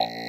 you